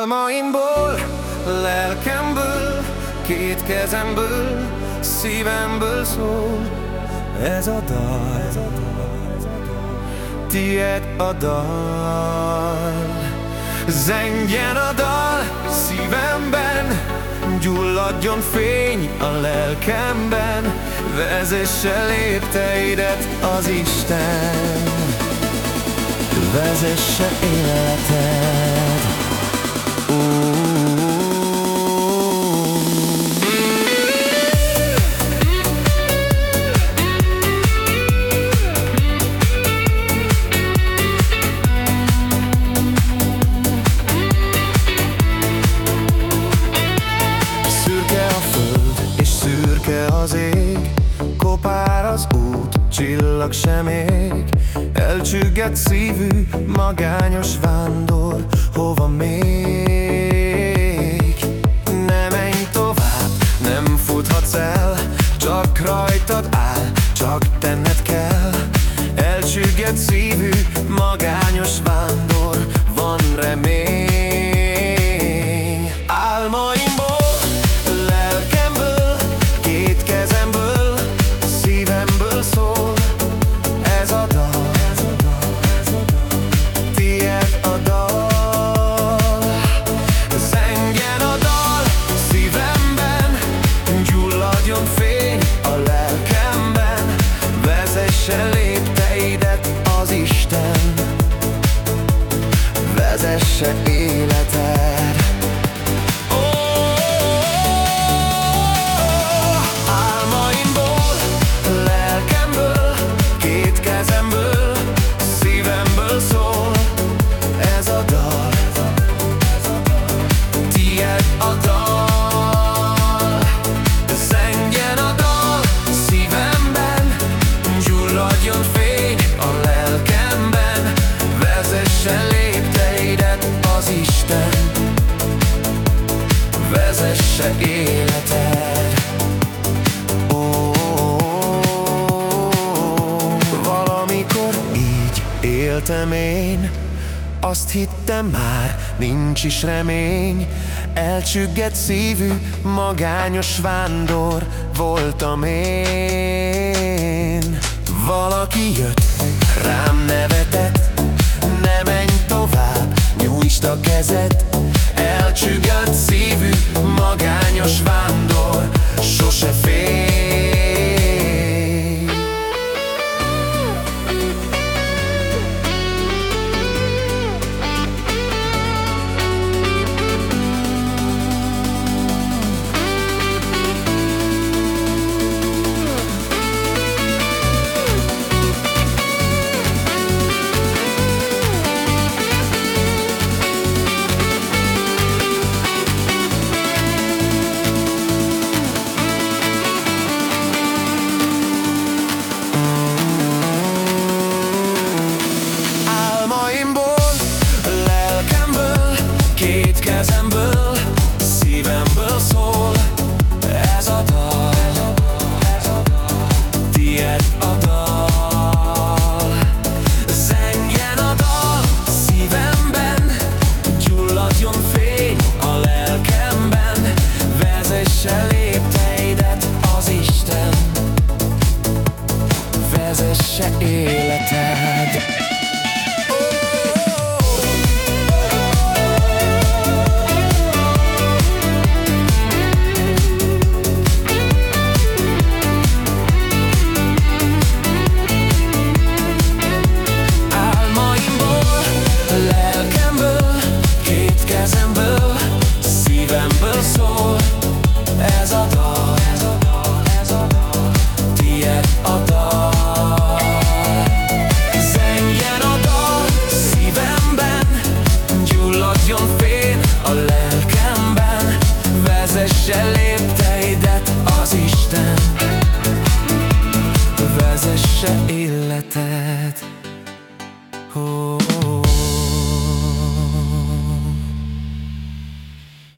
Álmaimból, lelkemből, két kezemből, szívemből szól ez a dal, ez a dal, ez a dal. tied a dal. Zengjen a dal szívemben, gyulladjon fény a lelkemben, vezesse lépteidet az Isten, vezesse életed. Csillag sem ég Elcsüggett szívű, magányos vándor, hova még? Ne menj tovább, nem futhatsz el, csak rajtad áll, csak tenned kell Elcsüggett szívű, vezesse lépteidet az Isten. Vezesse életed vezesse életed. Oh, Valamikor így éltem én. Azt hittem már, nincs is remény. Elcsüggett szívű, magányos vándor voltam én. Valaki jött, rám nevetett vezesse életed. Ragyogjon fény a lelkemben Vezesse lépteidet az Isten. Vezesse életed Oh